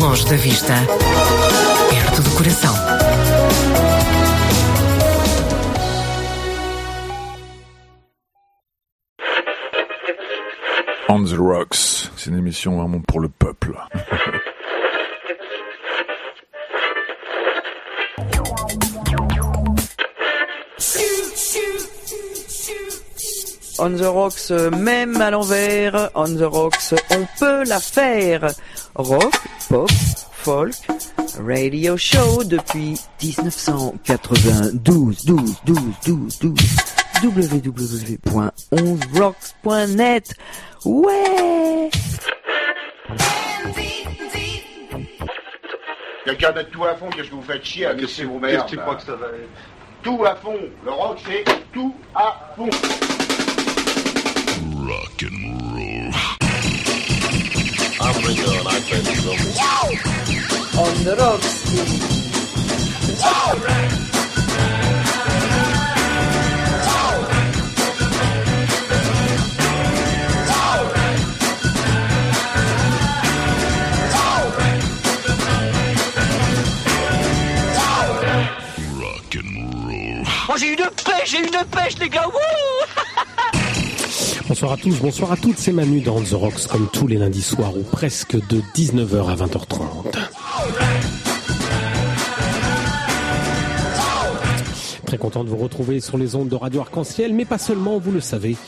Longe da vista, perto do coração. On the Rocks, c'est une émission vraiment pour le peuple. On the Rocks, euh, même à l'envers, On the Rocks, on peut la faire. Rock, pop, folk, radio show depuis 1992, 12, 12, 12, 12 www.11rocks.net. Ouais. Quelqu'un d'être tout à fond, qu'est-ce que vous faites chier à laisser vos merdes Qu'est-ce que tu crois que ça va être Tout à fond. Le rock, c'est tout à fond. Rock and roll. On the Rocks. Rock and roll. Oh, j'ai une pêche, j'ai une pêche, les gars. Wouh Bonsoir à tous, bonsoir à toutes, c'est Manu dans The Rocks comme tous les lundis soirs ou presque de 19h à 20h30. Très content de vous retrouver sur les ondes de Radio Arc-en-Ciel, mais pas seulement, vous le savez.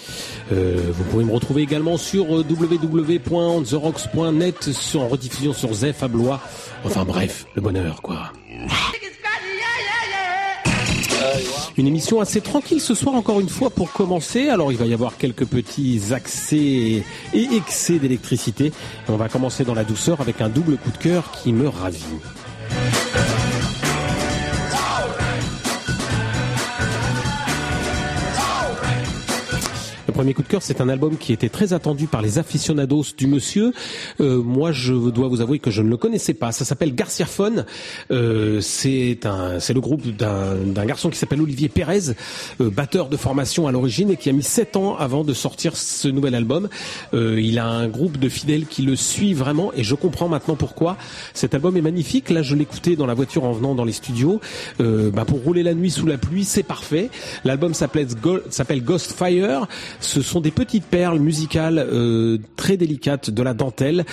Euh, vous pouvez me retrouver également sur euh, www.therocks.net, sur, en rediffusion sur Zef à Blois. Enfin bref, le bonheur quoi. Une émission assez tranquille ce soir encore une fois pour commencer. Alors il va y avoir quelques petits accès et excès d'électricité. On va commencer dans la douceur avec un double coup de cœur qui me ravit. Premier coup de cœur, c'est un album qui était très attendu par les aficionados du monsieur. Euh, moi, je dois vous avouer que je ne le connaissais pas. Ça s'appelle Garcia Phone. Euh, c'est le groupe d'un, garçon qui s'appelle Olivier Pérez, euh, batteur de formation à l'origine et qui a mis sept ans avant de sortir ce nouvel album. Euh, il a un groupe de fidèles qui le suit vraiment et je comprends maintenant pourquoi. Cet album est magnifique. Là, je l'écoutais dans la voiture en venant dans les studios. Bah, pour rouler la nuit sous la pluie, c'est parfait. L'album s'appelle Ghost Fire. Ce sont des petites perles musicales euh, très délicates de la dentelle.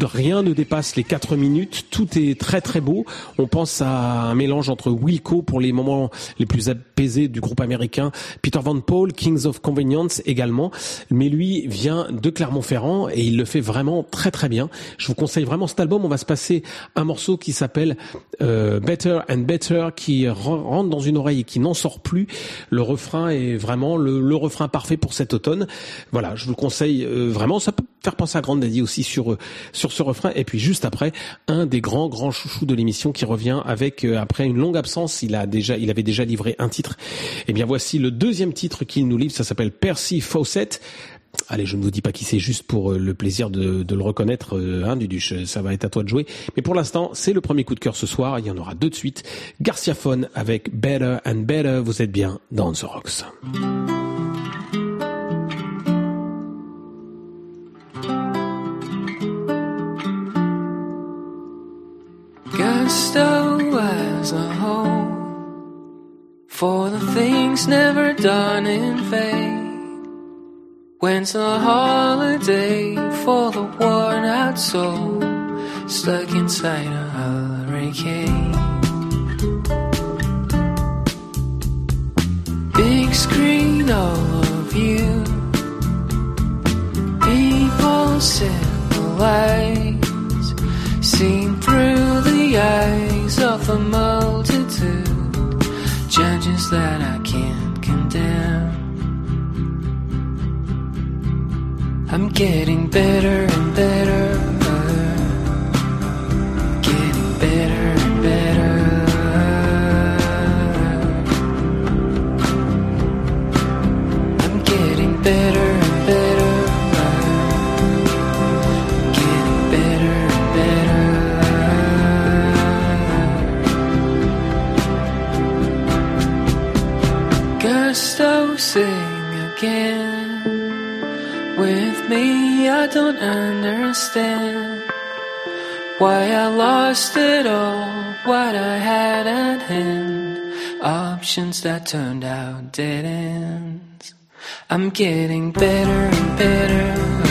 Rien ne dépasse les 4 minutes. Tout est très très beau. On pense à un mélange entre Wilco pour les moments les plus apaisés du groupe américain, Peter Van Paul, Kings of Convenience également. Mais lui vient de Clermont-Ferrand et il le fait vraiment très très bien. Je vous conseille vraiment cet album. On va se passer un morceau qui s'appelle euh, Better and Better qui ren- rentre dans une oreille et qui n'en sort plus. Le refrain est vraiment le, le refrain parfait pour cet automne. Voilà, je vous le conseille euh, vraiment. Ça peut faire penser à Grande Daddy aussi sur euh, sur ce refrain. Et puis juste après, un des grands grands chouchous de l'émission qui revient avec euh, après une longue absence. Il a déjà, il avait déjà livré un titre. Et bien voici le deuxième titre qu'il nous livre. Ça s'appelle Percy Fawcett. Allez, je ne vous dis pas qui c'est juste pour euh, le plaisir de, de le reconnaître, euh, hein, Duduche. Ça va être à toi de jouer. Mais pour l'instant, c'est le premier coup de cœur ce soir. Il y en aura deux de suite. Garcia Phone avec Better and Better. Vous êtes bien dans The Rocks. Gusto as a home for the things never done in vain. When's a holiday for the worn out soul stuck inside a hurricane? Big screen, all of you. People seen through the eyes of the multitude. Judges that I can't condemn. I'm getting better and better. Getting better and better. I'm getting better. sing again with me. I don't understand why I lost it all, what I had at hand, options that turned out dead ends. I'm getting better and better.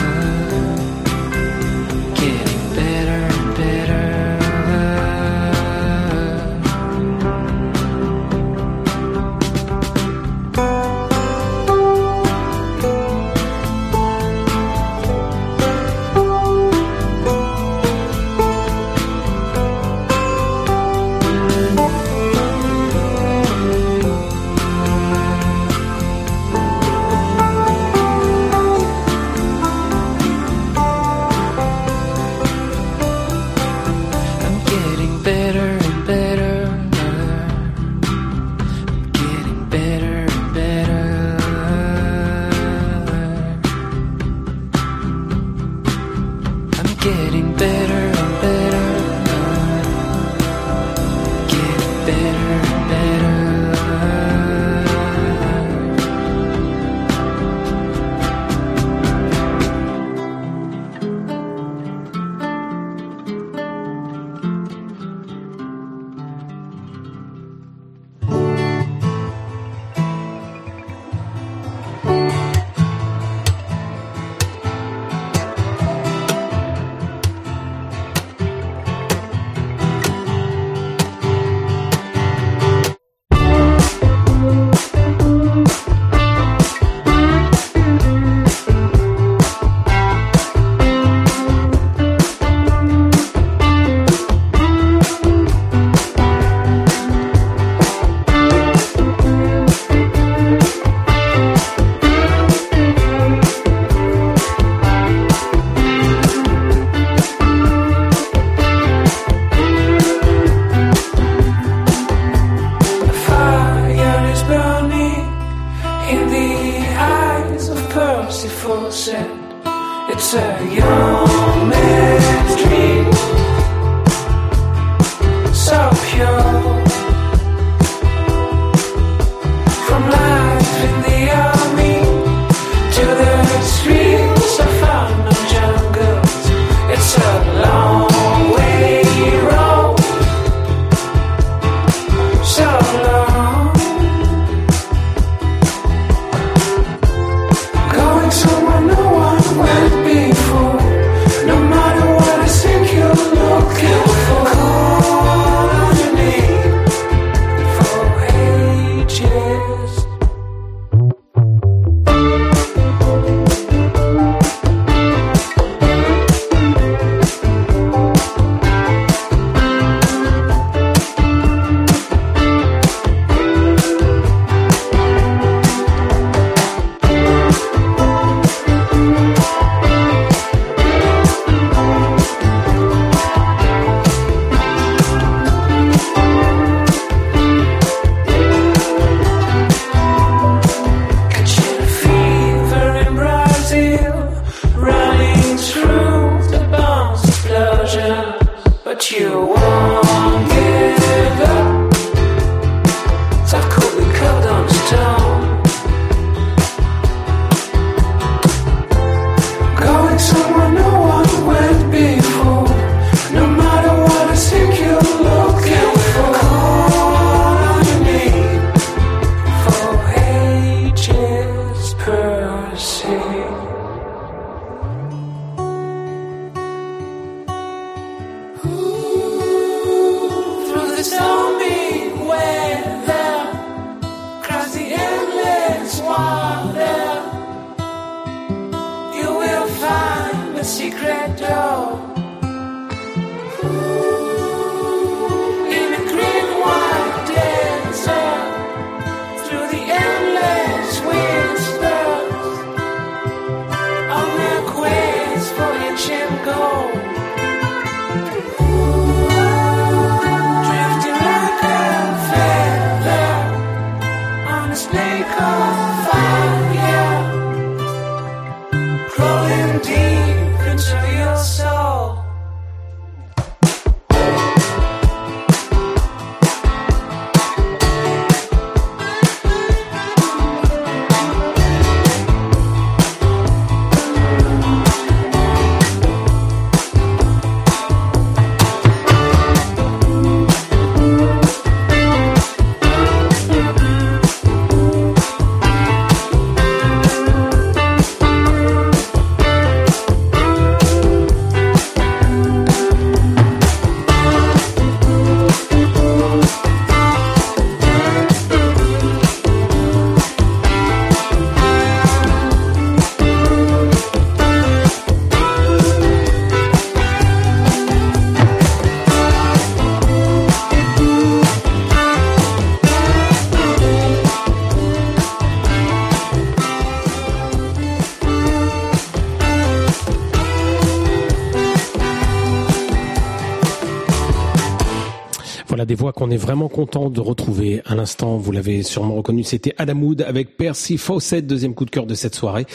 Qu'on est vraiment content de retrouver. À l'instant, vous l'avez sûrement reconnu, c'était Adam Wood avec Percy Fawcett, deuxième coup de cœur de cette soirée.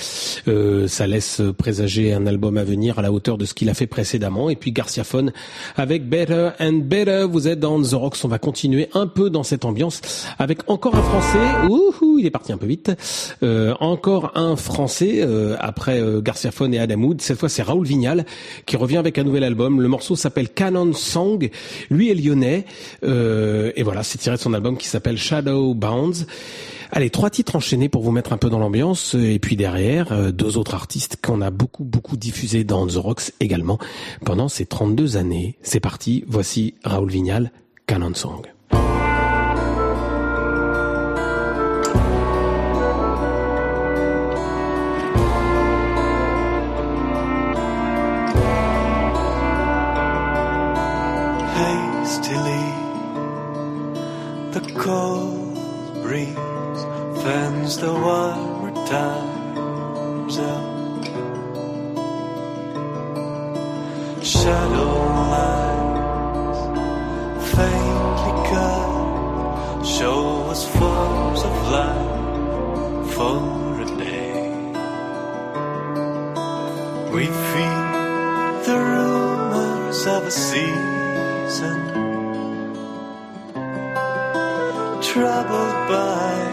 Euh, ça laisse présager un album à venir à la hauteur de ce qu'il a fait précédemment. Et puis Garcia Phone avec Better and Better. Vous êtes dans The Rocks. On va continuer un peu dans cette ambiance avec encore un Français. Il est parti un peu vite. Euh, encore un Français euh, après euh, Garcia Phone et Adam Wood. Cette fois, c'est Raoul Vignal qui revient avec un nouvel album. Le morceau s'appelle Canon Song. Lui est lyonnais. Euh, et voilà, c'est tiré de son album qui s'appelle Shadow Bounds. Allez, trois titres enchaînés pour vous mettre un peu dans l'ambiance. Et puis derrière, euh, deux autres artistes qu'on a beaucoup, beaucoup diffusés dans The Rocks également pendant ces 32 années. C'est parti, voici Raoul Vignal, Canon Song. Cold breeze fans the warmer times out. Shadow lines faintly cut show us forms of light for a day. We feed the rumors of a season troubled by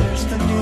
there's the new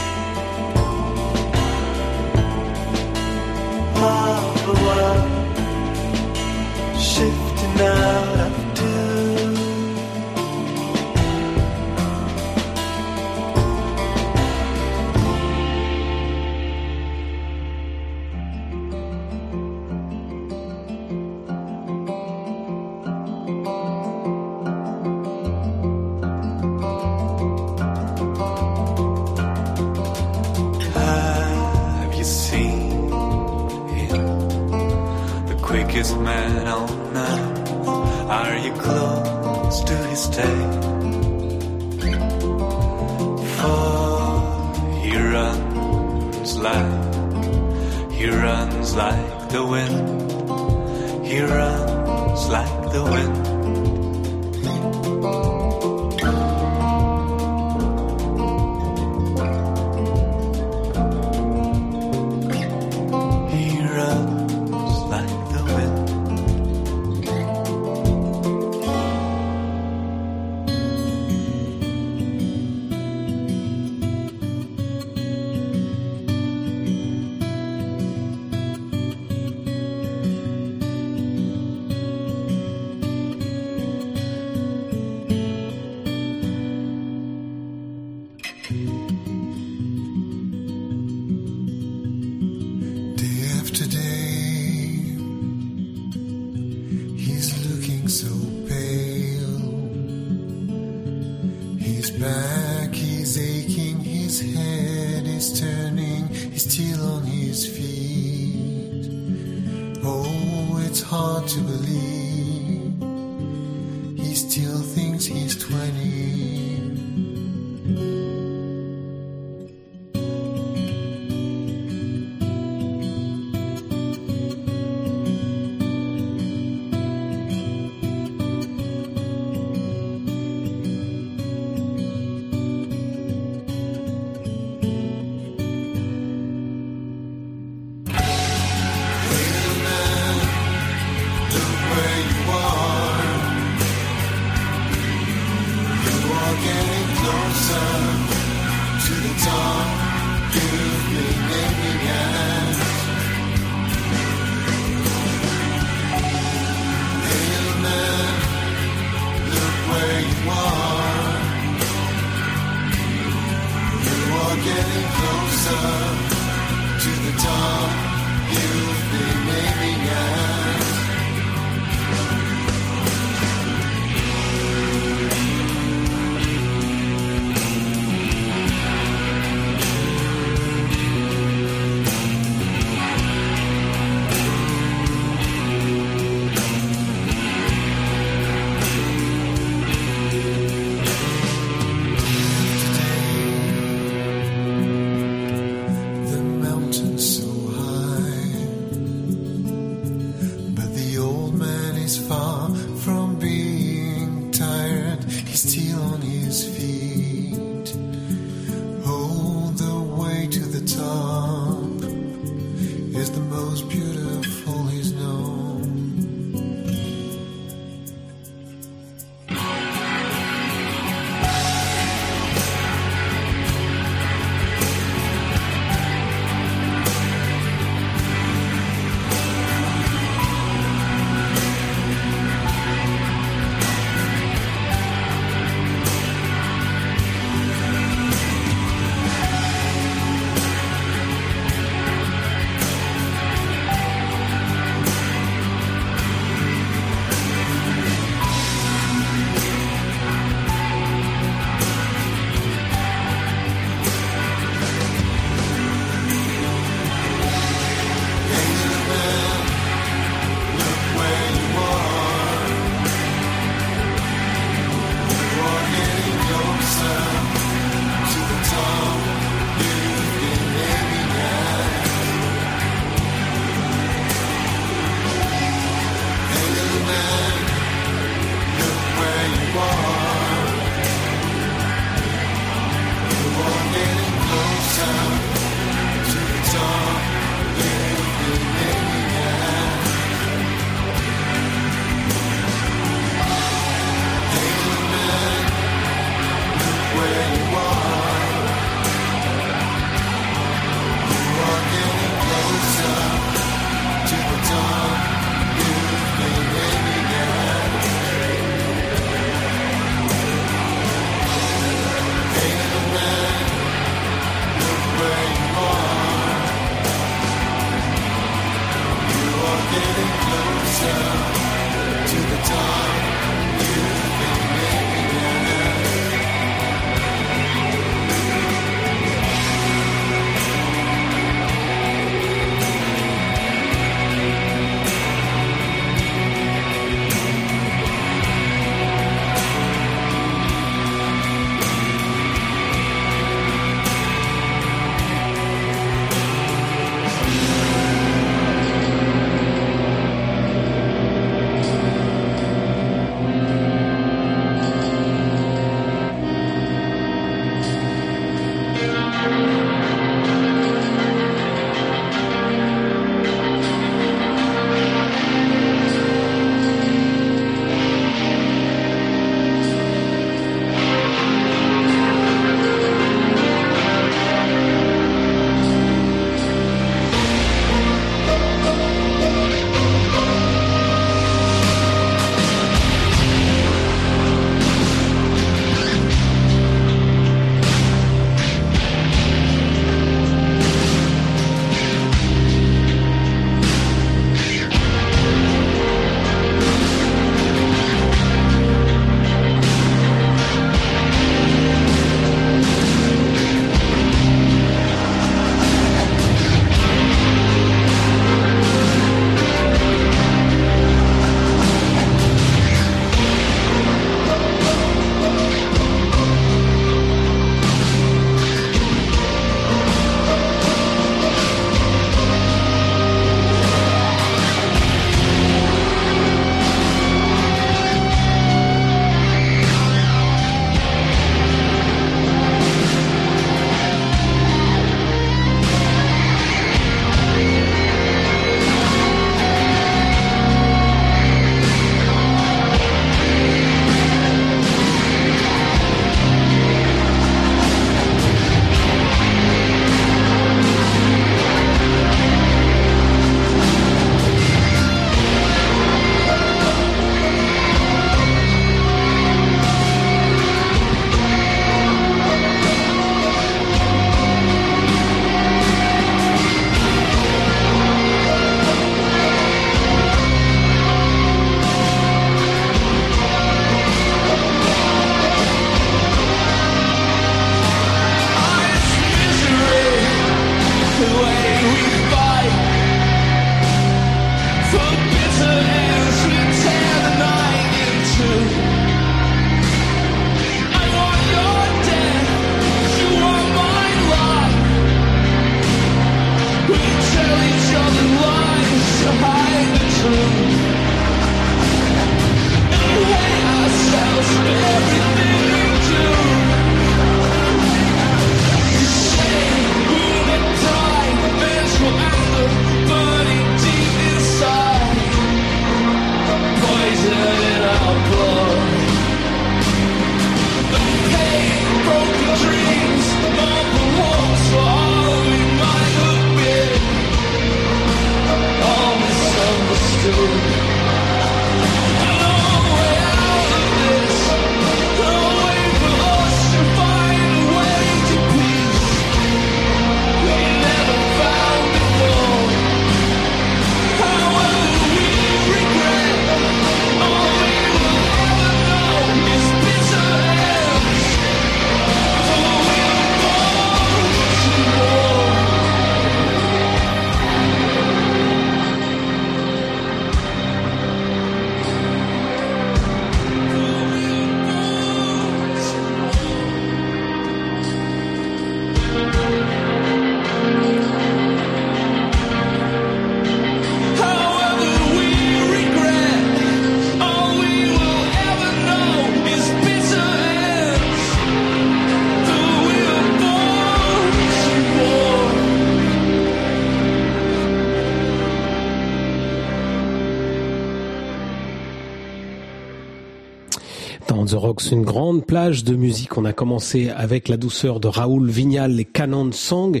Une grande plage de musique. On a commencé avec la douceur de Raoul Vignal, les Canon Song.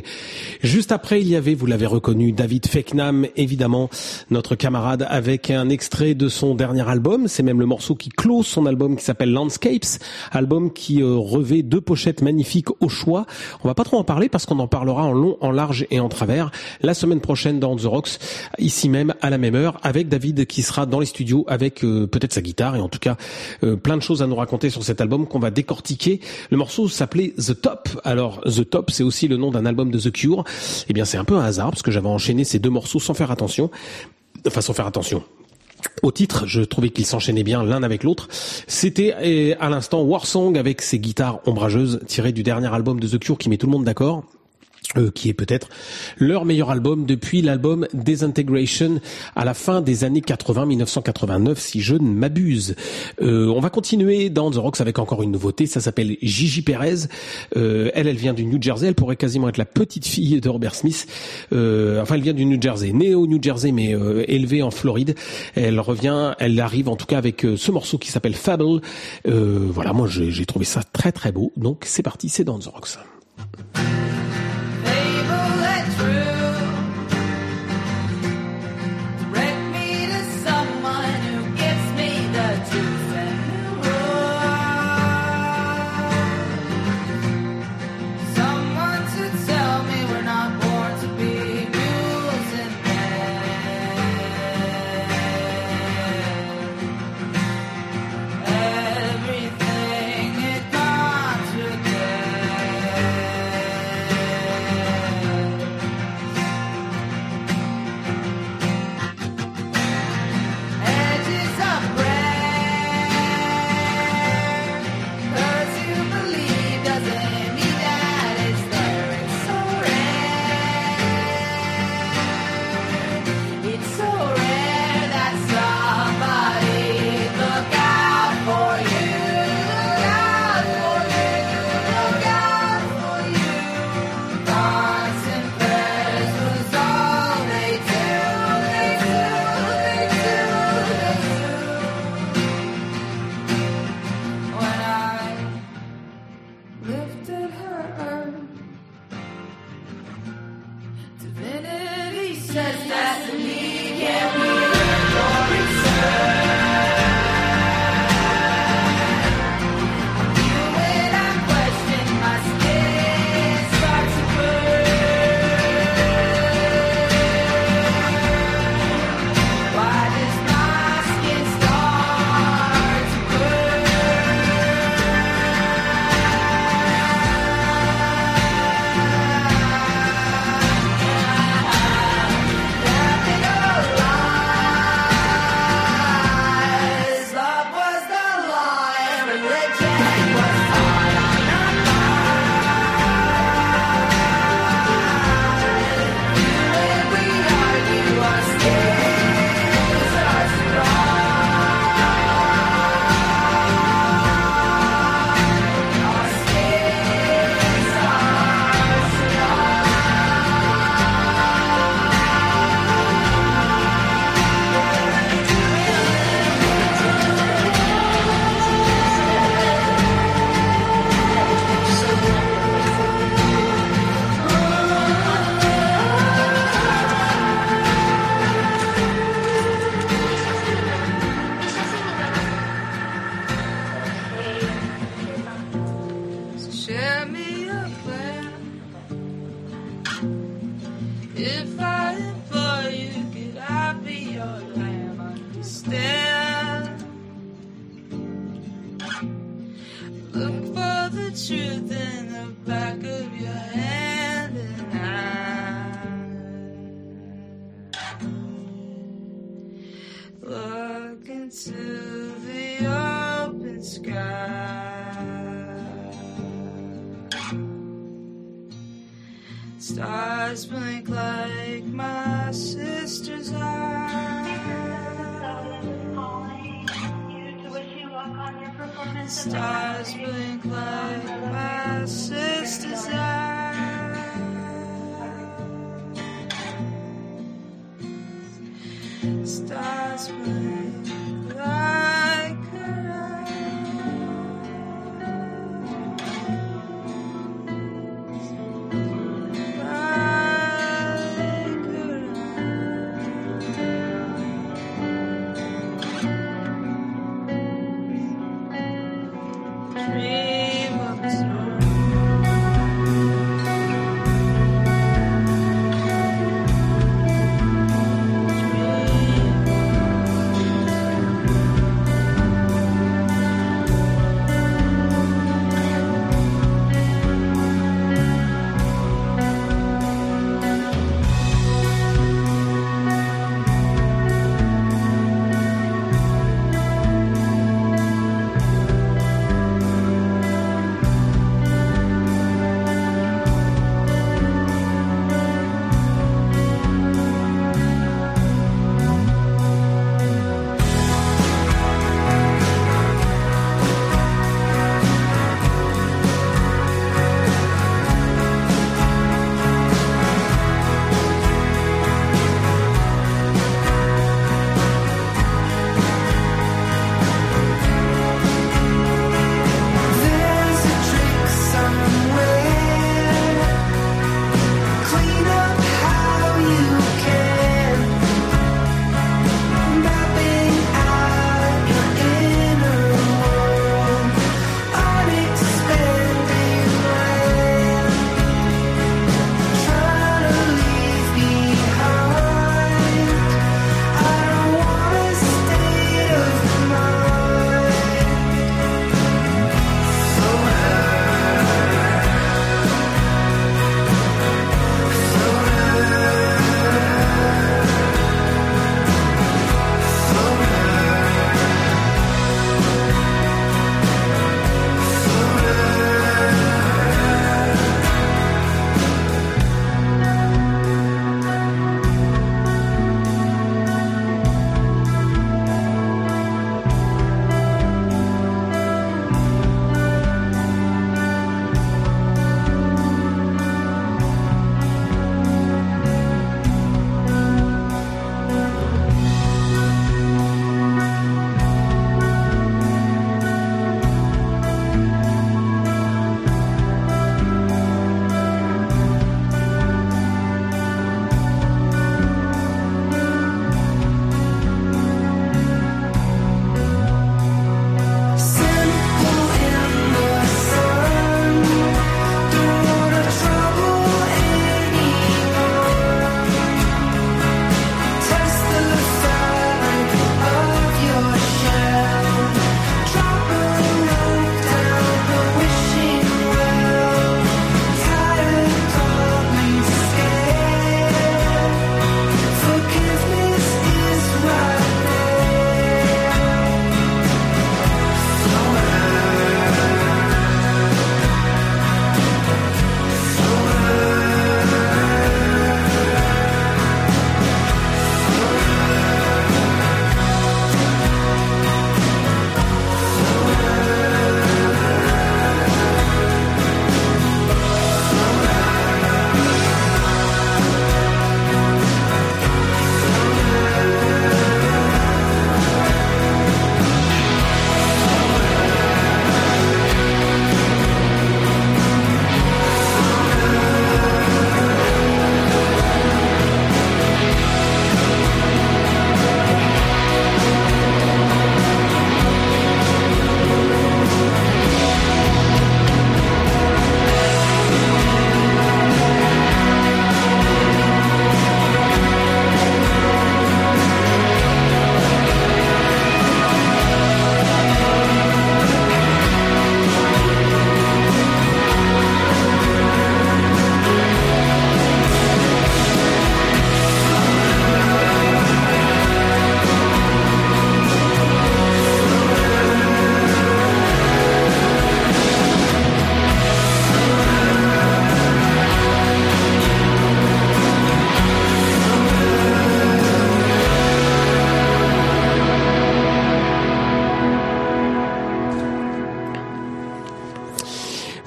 Juste après, il y avait, vous l'avez reconnu, David Feknam, évidemment, notre camarade, avec un extrait de son dernier album. C'est même le morceau qui close son album qui s'appelle Landscapes, album qui euh, revêt deux pochettes magnifiques au choix. On va pas trop en parler parce qu'on en parlera en long, en large et en travers la semaine prochaine dans The Rocks, ici même à la même heure, avec David qui sera dans les studios avec euh, peut-être sa guitare et en tout cas euh, plein de choses à nous raconter sur cet album qu'on va décortiquer. Le morceau s'appelait The Top. Alors The Top, c'est aussi le nom d'un album de The Cure. Eh bien, c'est un peu un hasard parce que j'avais enchaîné ces deux morceaux sans faire attention. Enfin, sans faire attention. Au titre, je trouvais qu'ils s'enchaînaient bien l'un avec l'autre. C'était eh, à l'instant Warsong avec ses guitares ombrageuses tirées du dernier album de The Cure qui met tout le monde d'accord. Euh, qui est peut-être leur meilleur album depuis l'album Desintegration à la fin des années 80, 1989, si je ne m'abuse. Euh, on va continuer dans The Rocks avec encore une nouveauté, ça s'appelle Gigi Perez. Euh, elle, elle vient du New Jersey, elle pourrait quasiment être la petite fille de Robert Smith. Euh, enfin, elle vient du New Jersey, née au New Jersey, mais euh, élevée en Floride. Elle revient, elle arrive en tout cas avec euh, ce morceau qui s'appelle Fable. Voilà, moi j'ai trouvé ça très très beau, donc c'est parti, c'est dans The Rocks. Sister's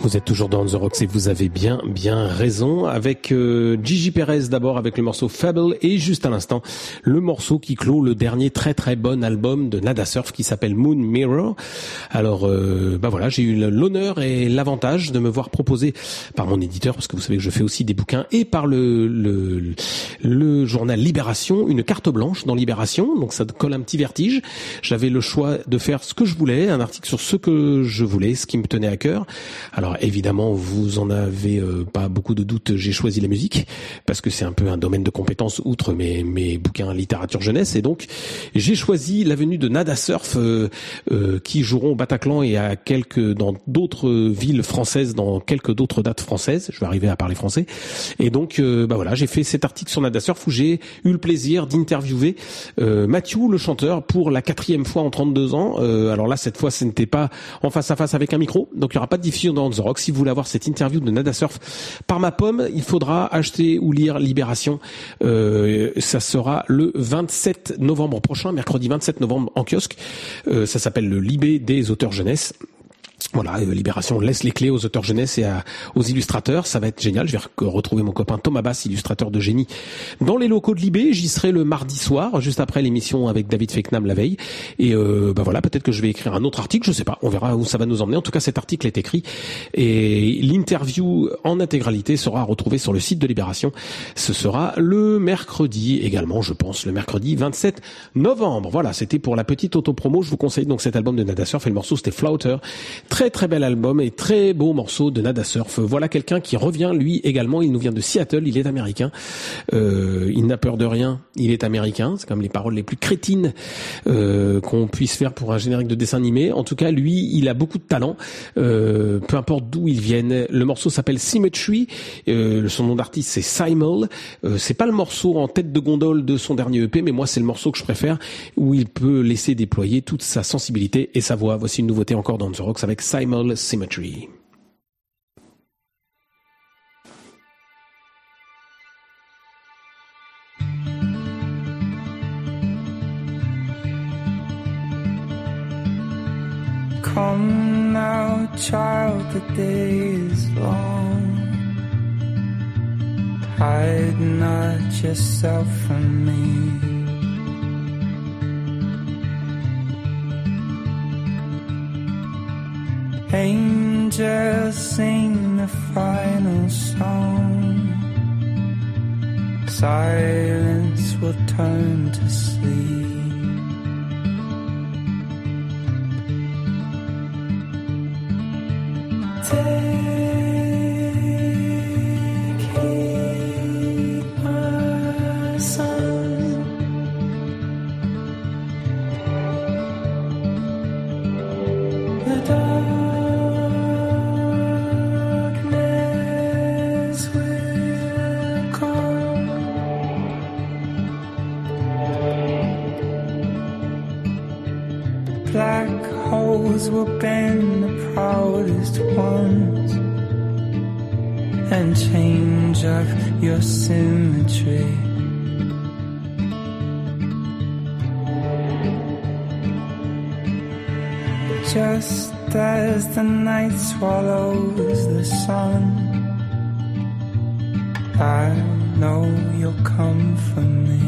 Vous êtes toujours dans The Rocks et vous avez bien, bien raison. Avec euh, Gigi Perez d'abord avec le morceau Fable et juste à l'instant le morceau qui clôt le dernier très très bon album de Nada Surf qui s'appelle Moon Mirror. Alors euh, bah voilà, j'ai eu l'honneur et l'avantage de me voir proposer par mon éditeur parce que vous savez que je fais aussi des bouquins et par le le, le journal Libération une carte blanche dans Libération donc ça colle un petit vertige. J'avais le choix de faire ce que je voulais, un article sur ce que je voulais, ce qui me tenait à cœur. Alors évidemment, vous en avez euh, pas beaucoup de doutes, j'ai choisi la musique parce que c'est un peu un domaine de compétence outre mes mes bouquins littérature jeunesse et donc j'ai choisi la venue de Nada Surf euh, euh, qui joueront au Bataclan et à quelques dans d'autres villes françaises dans quelques d'autres dates françaises. Je vais arriver à parler français. Et donc euh, bah voilà, j'ai fait cet article sur Nada Surf où j'ai eu le plaisir d'interviewer euh, Mathieu le chanteur pour la quatrième fois en 32 ans. Euh, alors là cette fois ce n'était pas en face à face avec un micro, donc il n'y aura pas de diffusion dans Rock. Si vous voulez avoir cette interview de Nada Surf par ma pomme, il faudra acheter ou lire Libération. Euh, ça sera le 27 novembre prochain, mercredi 27 novembre en kiosque. Euh, ça s'appelle le Libé des auteurs jeunesse. Voilà, euh, Libération laisse les clés aux auteurs jeunesse et à- aux illustrateurs. Ça va être génial. Je vais re- retrouver mon copain Thomas Bass, illustrateur de génie, dans les locaux de Libé. J'y serai le mardi soir, juste après l'émission avec David Feknam la veille. Et euh, bah voilà, peut-être que je vais écrire un autre article. Je sais pas. On verra où ça va nous emmener. En tout cas, cet article est écrit et l'interview en intégralité sera retrouvée sur le site de Libération. Ce sera le mercredi également, je pense, le mercredi 27 novembre. Voilà, c'était pour la petite autopromo. Je vous conseille donc cet album de Nada Surf et le morceau c'était Flouter. Très bel album et très beau morceau de Nada Surf. Voilà quelqu'un qui revient lui également. Il nous vient de Seattle. Il est américain. Euh, il n'a peur de rien. Il est américain. C'est comme les paroles les plus crétines euh, qu'on puisse faire pour un générique de dessin animé. En tout cas, lui, il a beaucoup de talent. Euh, peu importe d'où il vienne. Le morceau s'appelle Symmetry. Euh, son nom d'artiste c'est Simul. Euh, c'est pas le morceau en tête de gondole de son dernier EP, mais moi c'est le morceau que je préfère où il peut laisser déployer toute sa sensibilité et sa voix. Voici une nouveauté encore dans The Rocks avec Symmetry. Come now, child, the day is long. Hide not yourself from me. Angels sing the final song. Silence will turn to sleep. Take will bend the proudest ones and change up your symmetry. Just as the night swallows the sun, I know you'll come for me.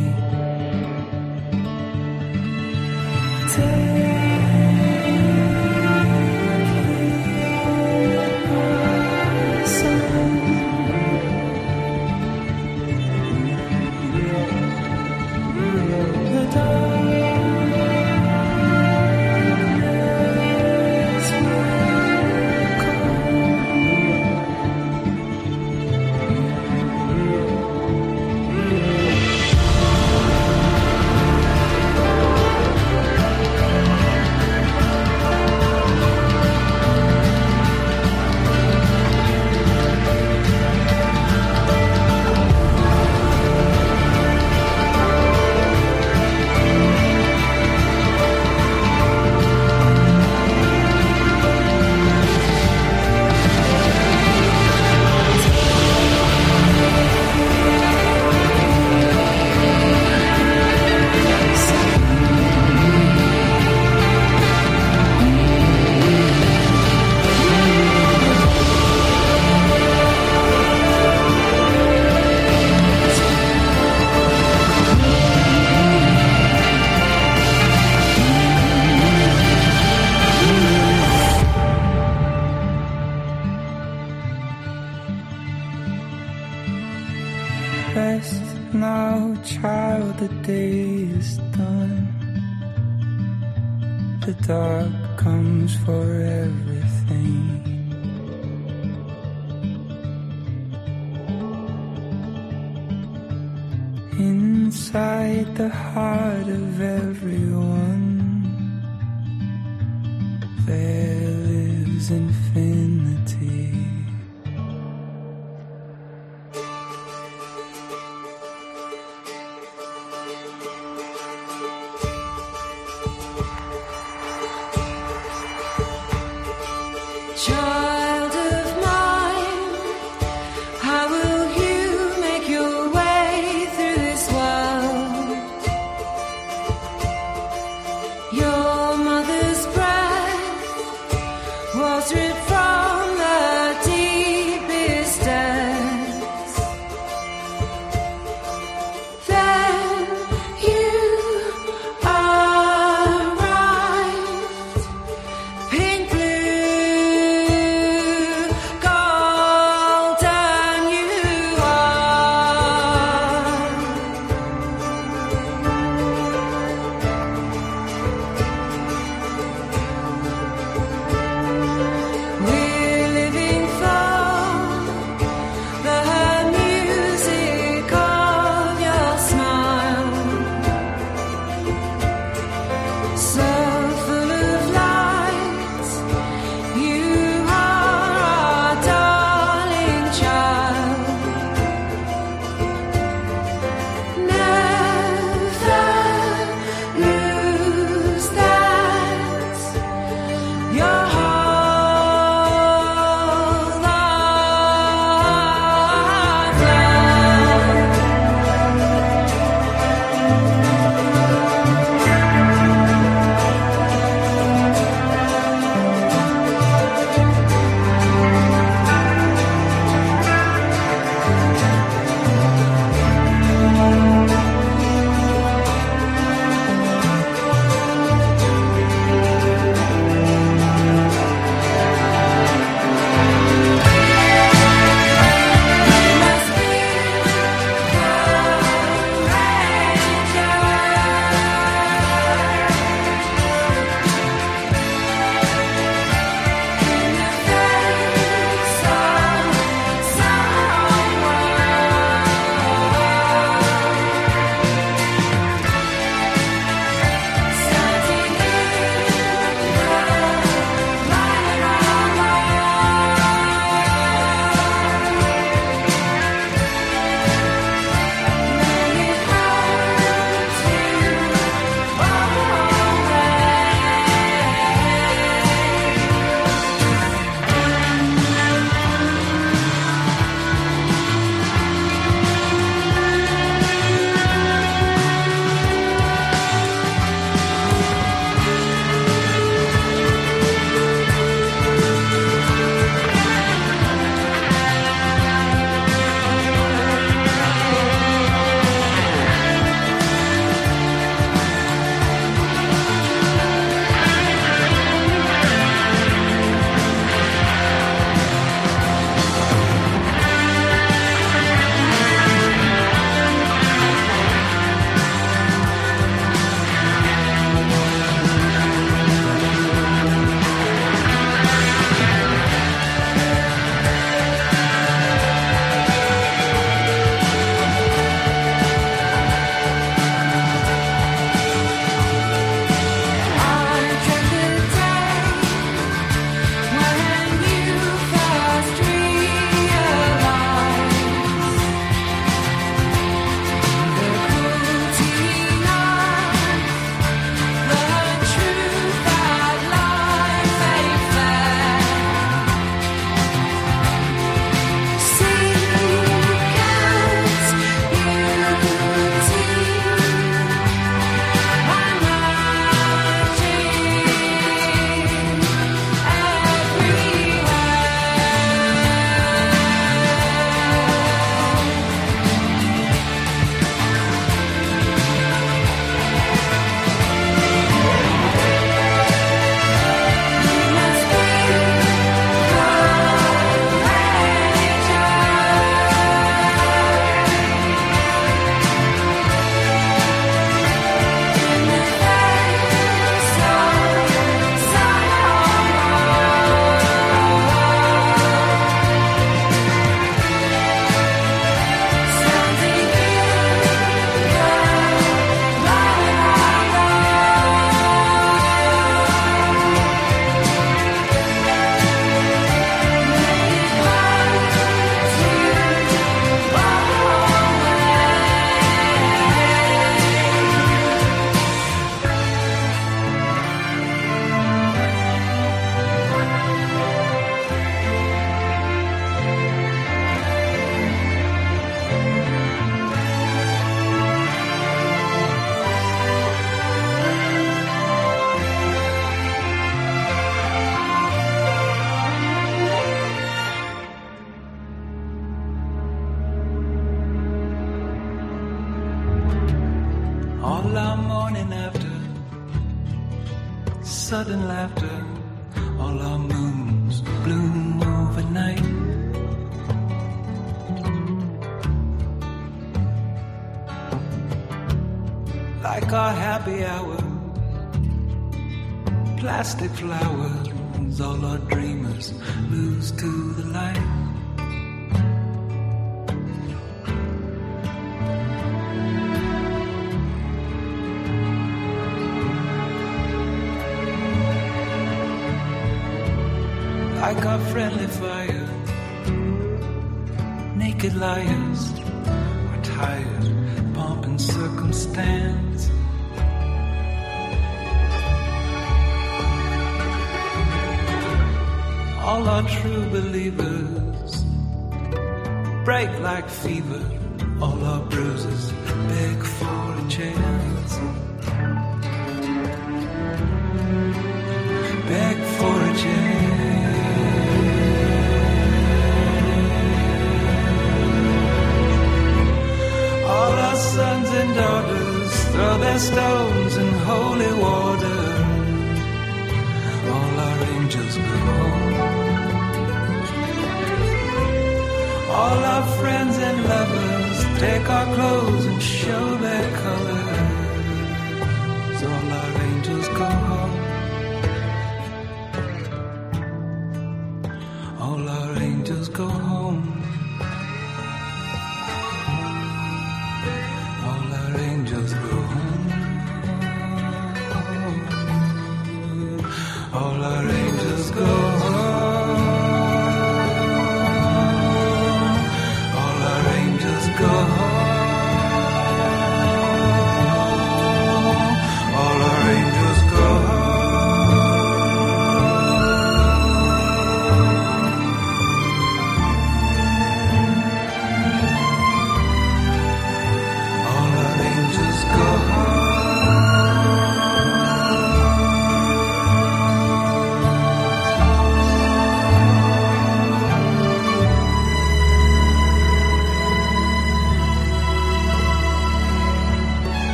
Our friends and lovers take our clothes and show their colors.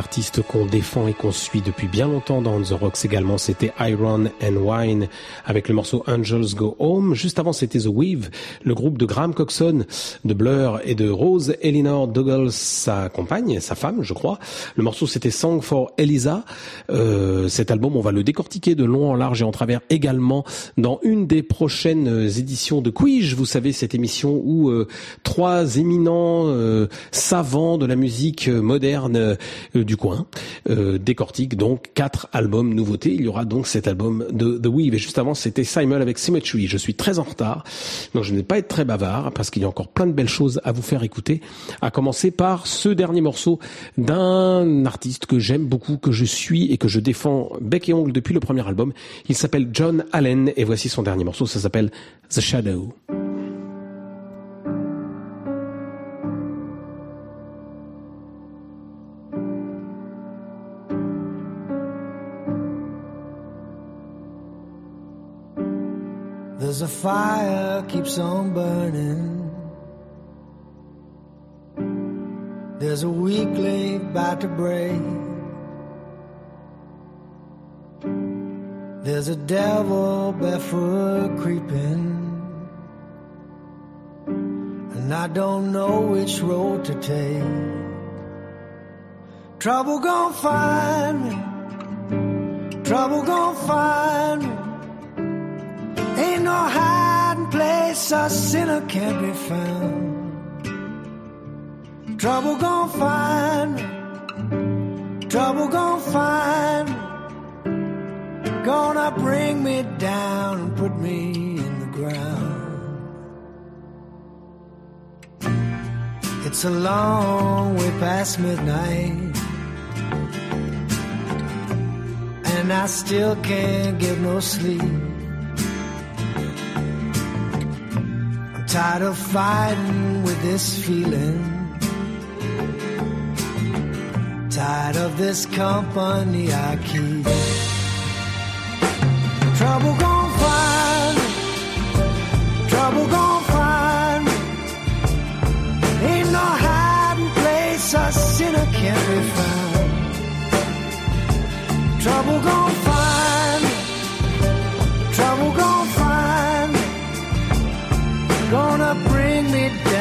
manière artiste qu'on défend et qu'on suit depuis bien longtemps dans The Rocks également. C'était Iron and Wine avec le morceau Angels Go Home. Juste avant, c'était The Weave, le groupe de Graham Coxon, de Blur et de Rose Eleanor Douglas, sa compagne, sa femme, je crois. Le morceau, c'était Song for Elisa. Euh, cet album, on va le décortiquer de long en large et en travers également dans une des prochaines éditions de Quiz. Vous savez, cette émission où euh, trois éminents euh, savants de la musique moderne euh, du coin euh, décortiquent donc quatre albums nouveautés. Il y aura donc cet album de The Weave. Et juste avant, c'était Simon avec Symmetry. Je suis très en retard, donc je ne vais pas être très bavard parce qu'il y a encore plein de belles choses à vous faire écouter. À commencer par ce dernier morceau d'un artiste que j'aime beaucoup, que je suis et que je défends bec et ongle depuis le premier album. Il s'appelle John Allen et voici son dernier morceau. Ça s'appelle The Shadow. There's a fire keeps on burning. There's a weekly about to break. There's a devil barefoot creeping. And I don't know which road to take. Trouble gonna find me. Trouble gonna find me. Ain't no hiding place a sinner can't be found. Trouble gonna find. Trouble gonna find. Gonna bring me down and put me in the ground. It's a long way past midnight. And I still can't get no sleep. Tired of fighting with this feeling. Tired of this company I keep. Trouble gon' find. Trouble gon' find. Ain't no hiding place a sinner can't be found. Trouble gon' find Gonna bring me down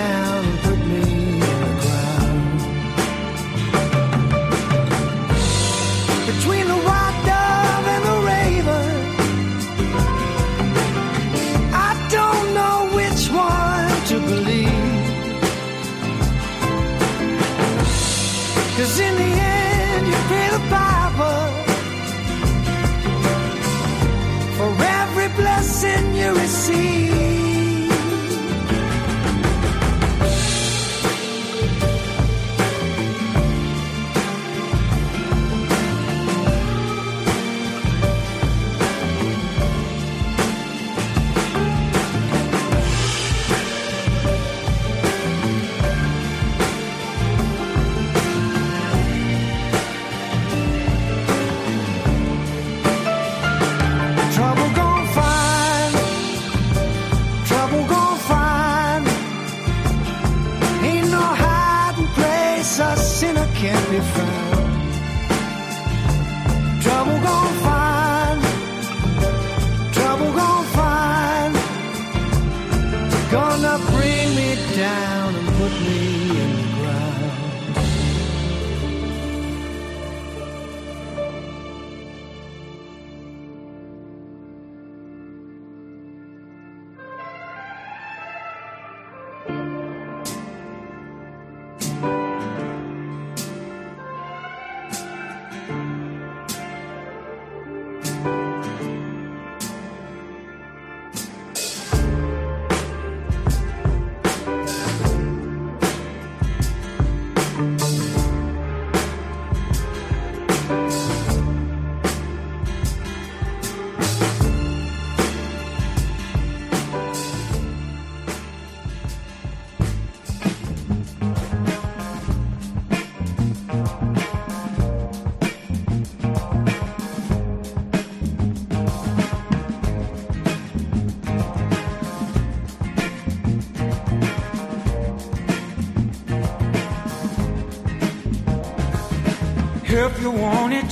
If you want it,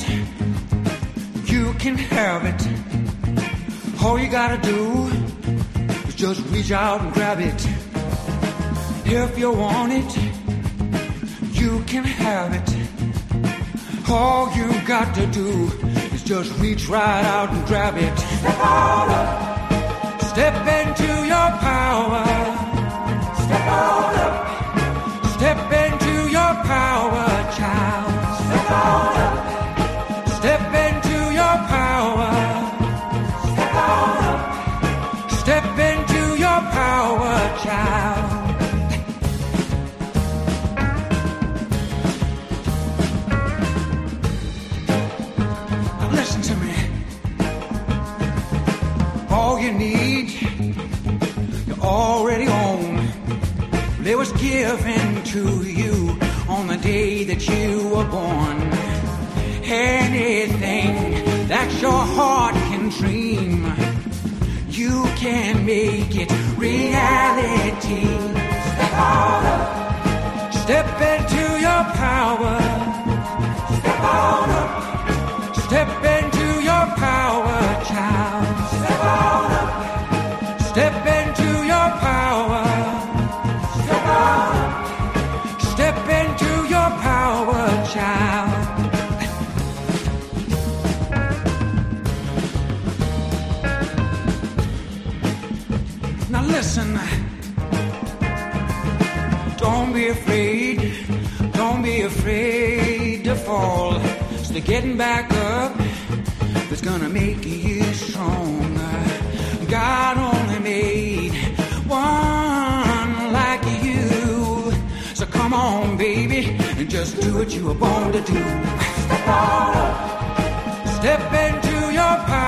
you can have it. All you gotta do is just reach out and grab it. If you want it, you can have it. All you got to do is just reach right out and grab it. Step on up. Step into your power. Step on up. Step into your power, child. Already on. It was given to me. All you day that you were born. Anything that your heart can dream, you you can make it reality. Afraid to fall. The getting back up that's gonna make you stronger. God only made one like you. So come on, baby, and just do what you were born to do. Step into your power.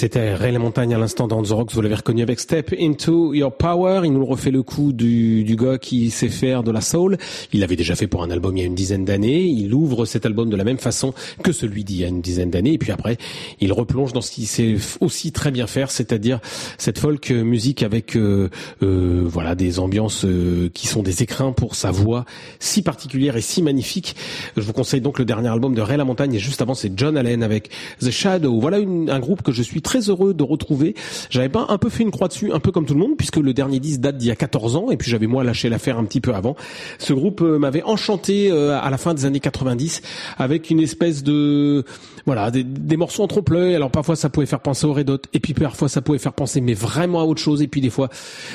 C'était Ray La Montagne à l'instant dans The Rocks, vous l'avez reconnu avec Step Into Your Power. Il nous refait le coup du, du gars qui sait faire de la soul. Il l'avait déjà fait pour un album il y a une dizaine d'années. Il ouvre cet album de la même façon que celui d'il y a une dizaine d'années. Et puis après, il replonge dans ce qu'il sait aussi très bien faire, c'est-à-dire cette folk musique avec euh, euh, voilà des ambiances euh, qui sont des écrins pour sa voix si particulière et si magnifique. Je vous conseille donc le dernier album de Ray La Montagne et juste avant c'est John Allen avec The Shadow. Voilà un groupe que je suis très heureux de retrouver. J'avais pas un peu fait une croix dessus, un peu comme tout le monde, puisque le dernier disque date d'il y a 14 ans, et puis j'avais moi lâché l'affaire un petit peu avant. Ce groupe euh, m'avait enchanté euh, à la fin des années 90 avec une espèce de voilà des, morceaux en trompe-l'œil. Alors parfois ça pouvait faire penser au Red Hot, et puis parfois ça pouvait faire penser mais vraiment à autre chose, et puis des fois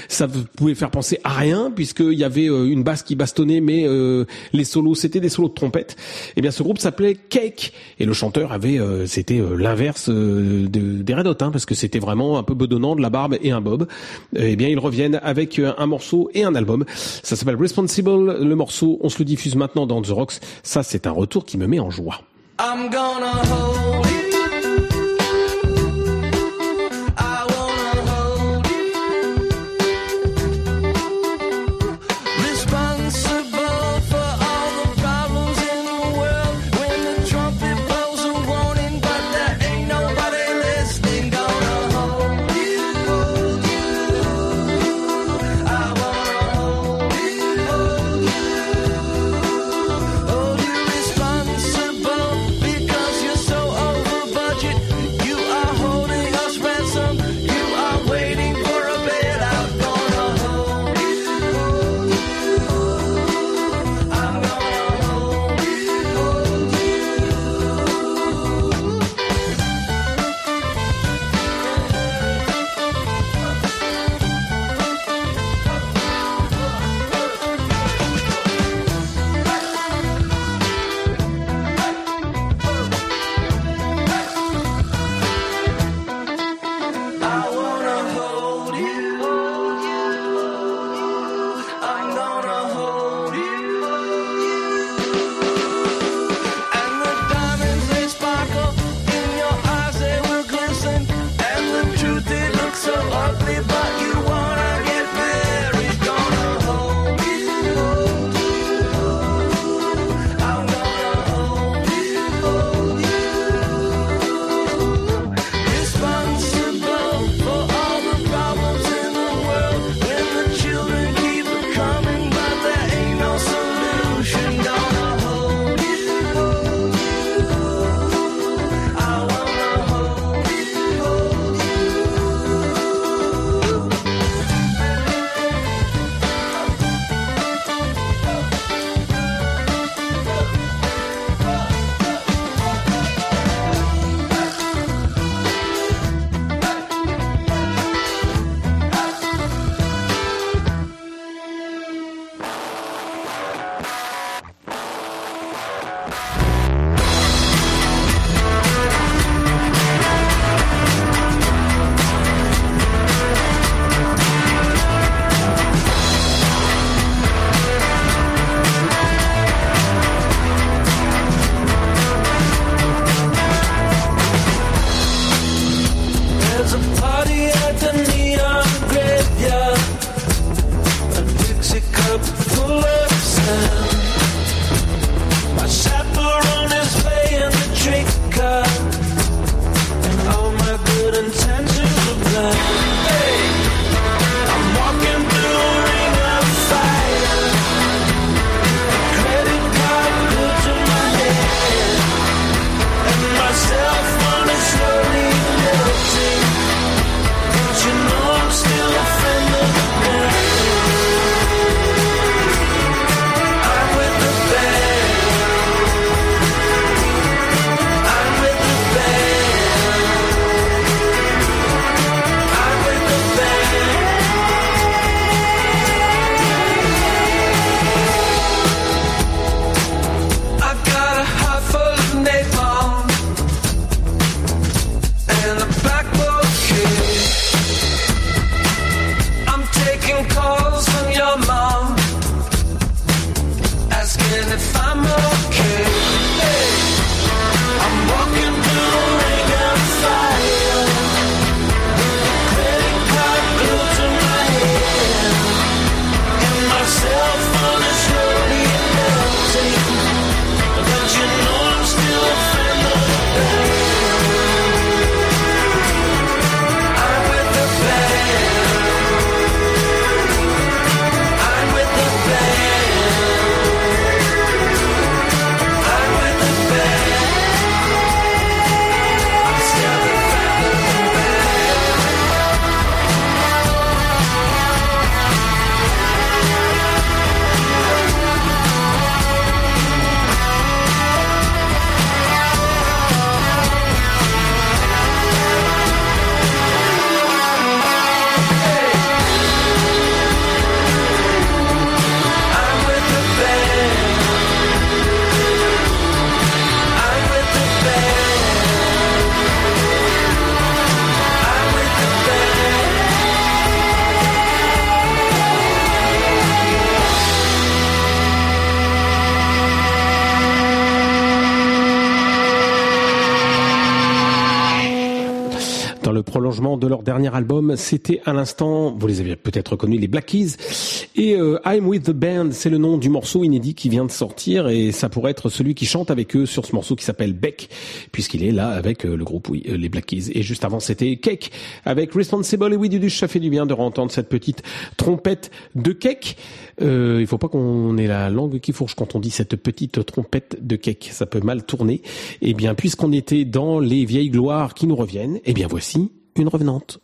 ça pouvait faire penser à rien puisqu'il y avait euh, une basse qui bastonnait, mais euh, les solos c'était des solos de trompette. Et bien ce groupe s'appelait Cake, et le chanteur avait euh, c'était euh, l'inverse de, des Red Hot, hein, parce que c'était vraiment un peu bedonnant, de la barbe et un bob. Et bien ils reviennent avec un morceau et un album. Ça s'appelle Responsible. Le morceau, on se le diffuse maintenant dans The Rocks. Ça c'est un retour qui me met en joie. I'm gonna hold you. De leur dernier album. C'était à l'instant, vous les avez peut-être reconnus, les Black Keys. Et euh, I'm with the band, c'est le nom du morceau inédit qui vient de sortir et ça pourrait être celui qui chante avec eux sur ce morceau qui s'appelle Beck, puisqu'il est là avec euh, le groupe, oui, euh, les Black Keys. Et juste avant, c'était Cake avec Responsible. Et oui, du ça fait du bien de entendre cette petite trompette de Cake. Euh, il faut pas qu'on ait la langue qui fourche quand on dit cette petite trompette de Cake. Ça peut mal tourner. Eh bien, puisqu'on était dans les vieilles gloires qui nous reviennent, eh bien voici une revenante.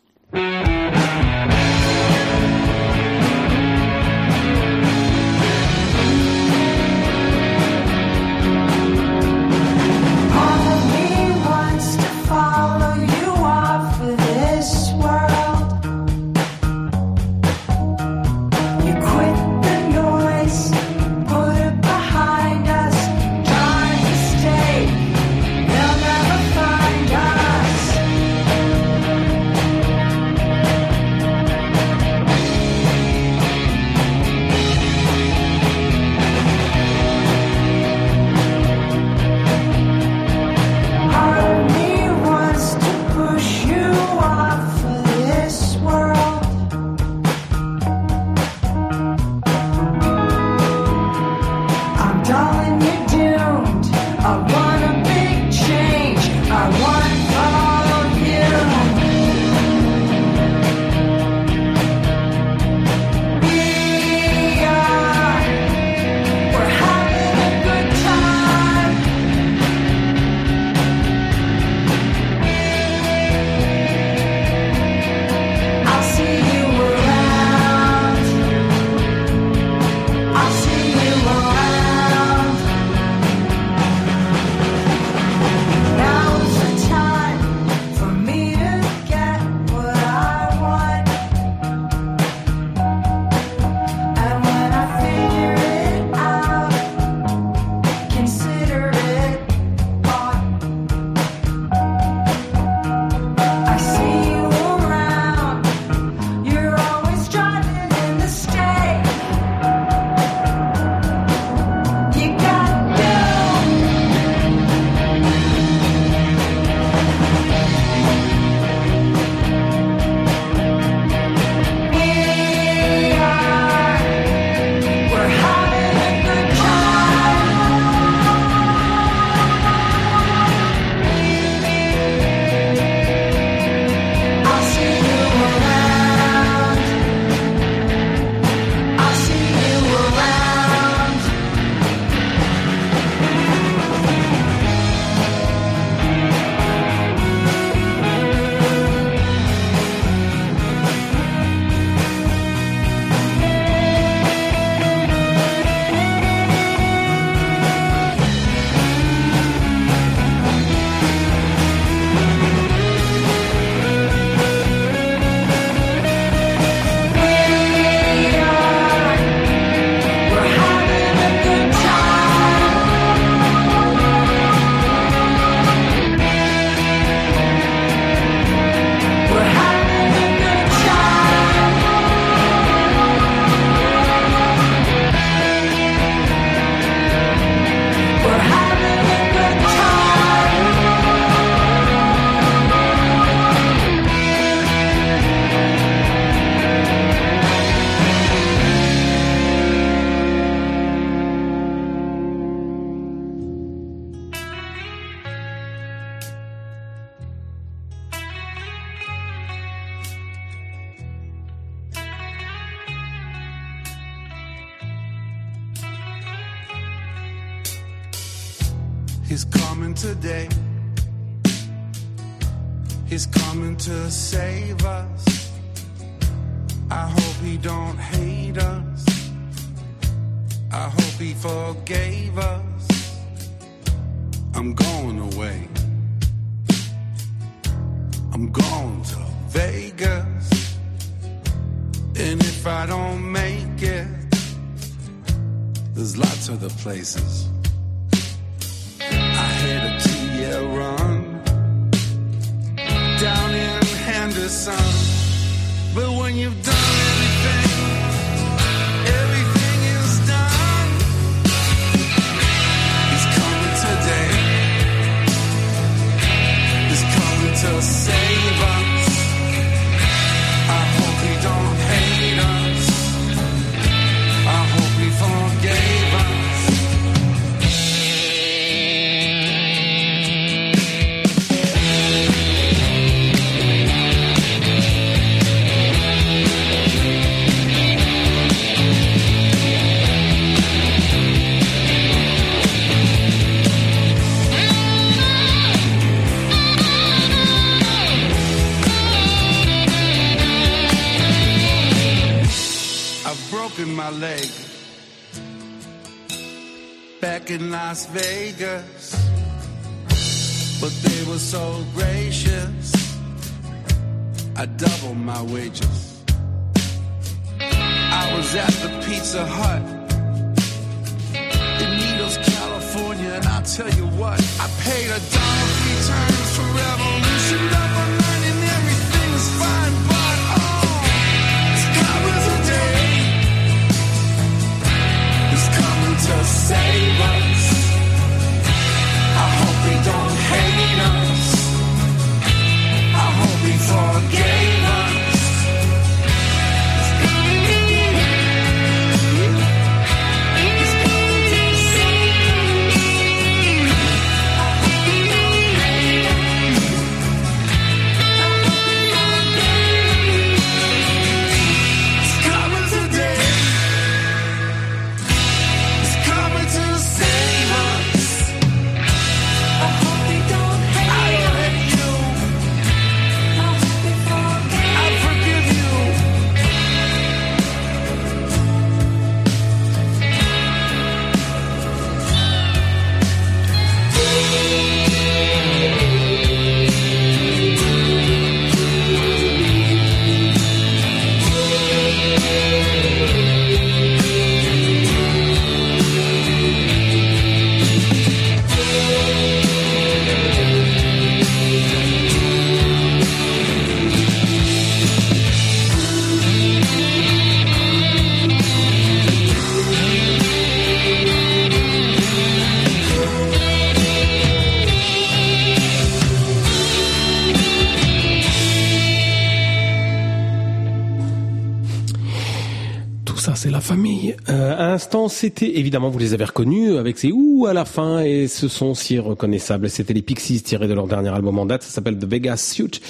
C'était évidemment, vous les avez reconnus avec ces ouh à la fin et ce sont si reconnaissables. C'était les Pixies tirés de leur dernier album en date. Ça s'appelle The Vegas Suite.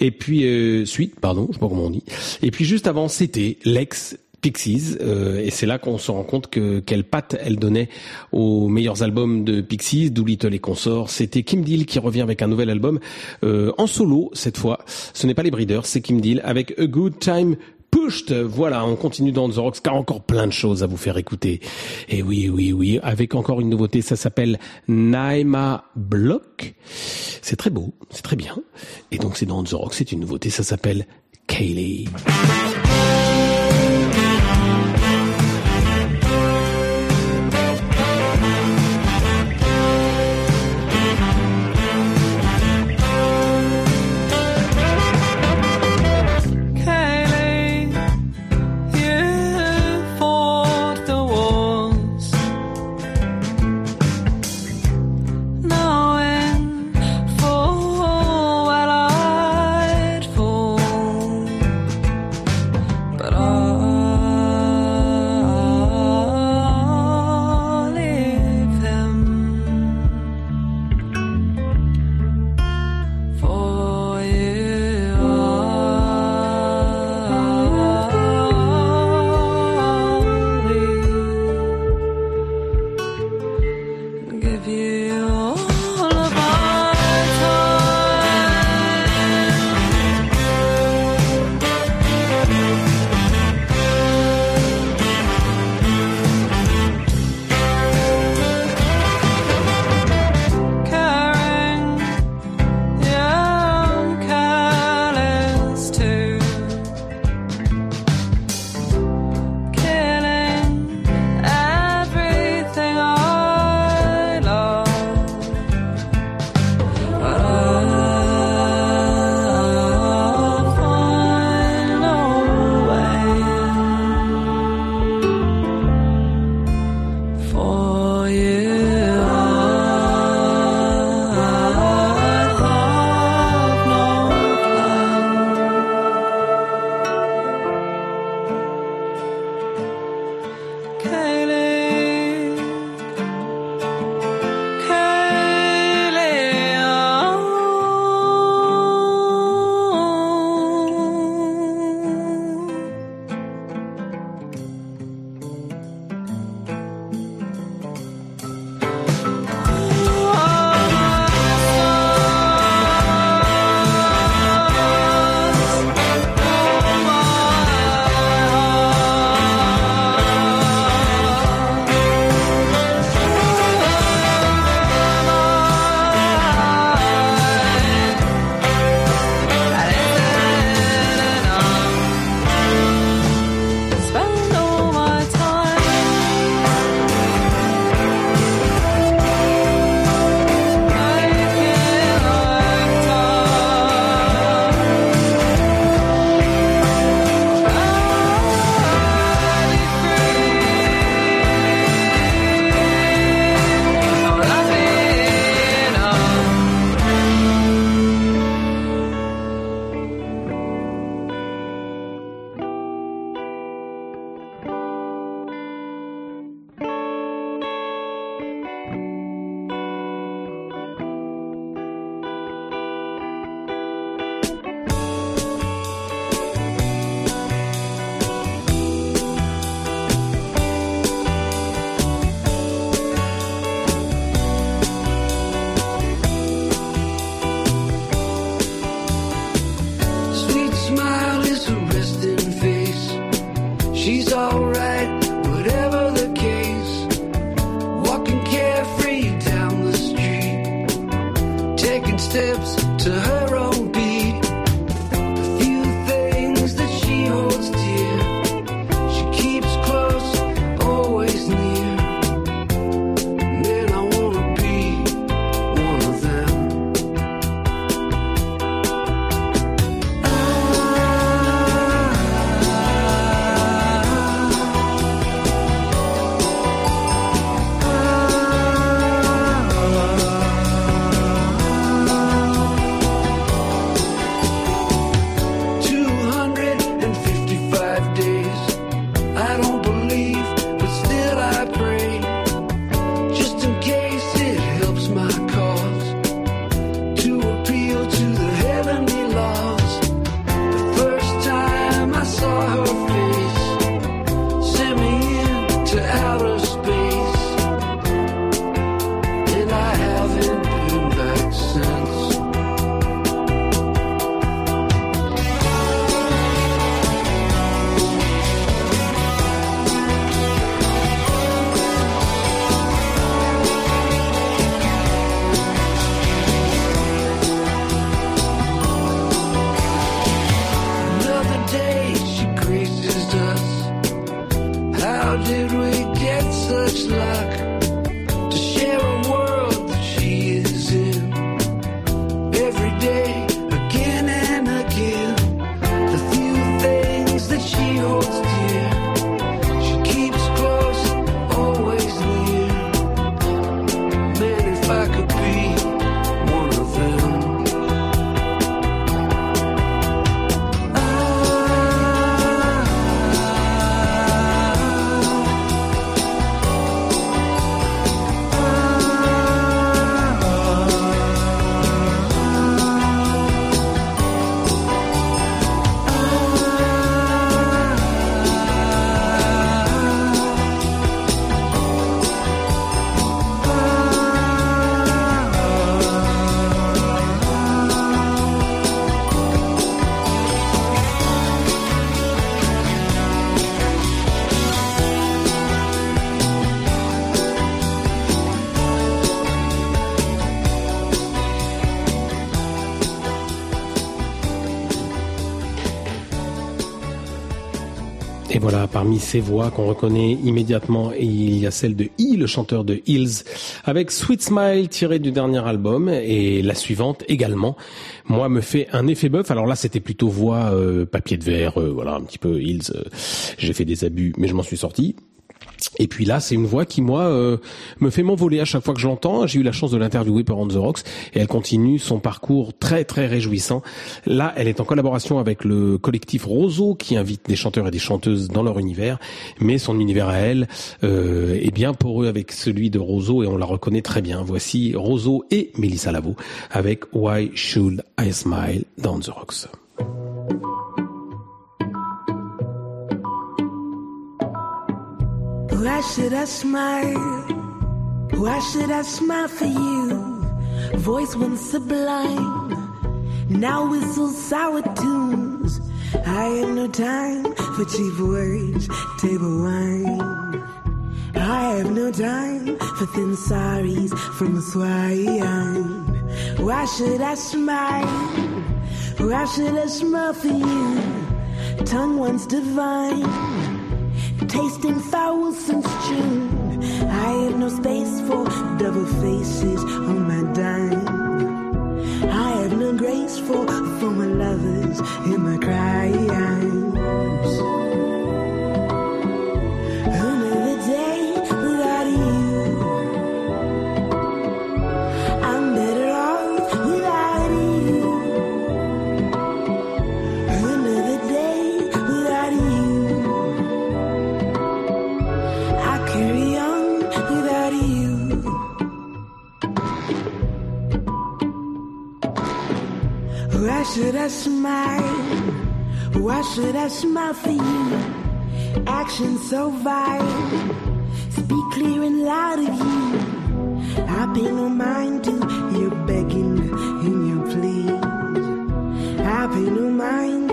Et puis euh, suite, pardon, je sais pas comment on dit. Et puis juste avant, c'était l'ex. Pixies euh, et c'est là qu'on se rend compte que quelle patte elle donnait aux meilleurs albums de Pixies, Doolittle et consorts. C'était Kim Deal qui revient avec un nouvel album euh, en solo cette fois. Ce n'est pas les Breeders, c'est Kim Deal avec A Good Time Voilà, on continue dans The Rocks car encore plein de choses à vous faire écouter. Et oui, oui, oui, avec encore une nouveauté, ça s'appelle Naima Block. C'est très beau, c'est très bien. Et donc c'est dans The Rocks, c'est une nouveauté, ça s'appelle. Kaylee, ces voix qu'on reconnaît immédiatement, il y a celle de E, le chanteur de Hills, avec Sweet Smile tiré du dernier album, et la suivante également. Moi, me fait un effet bœuf. Alors là, c'était plutôt voix euh, papier de verre, euh, voilà, un petit peu Hills. euh, J'ai fait des abus, mais je m'en suis sorti. Et puis là, c'est une voix qui, moi, euh, me fait m'envoler à chaque fois que je l'entends. J'ai eu la chance de l'interviewer pour On The Rocks et elle continue son parcours très, très réjouissant. Là, elle est en collaboration avec le collectif Roseau qui invite des chanteurs et des chanteuses dans leur univers. Mais son univers à elle euh, est bien poreux avec celui de Roseau et on la reconnaît très bien. Voici Roseau et Mélissa Lavo avec Why Should I Smile dans The Rocks. Why should I smile? Why should I smile for you? Voice once sublime, now whistle sour tunes. I have no time for cheap words, table wine. I have no time for thin saris from a swine. Why should I smile? Why should I smile for you? Tongue once divine tasting foul since June. I have no space for double faces oh, on my dime. I have no grace for former lovers in my crimes. Should I smile? Why should I smile for you? Action so vile. Speak clear and loud of you. I pay no mind to your begging and your pleas. I pay no mind,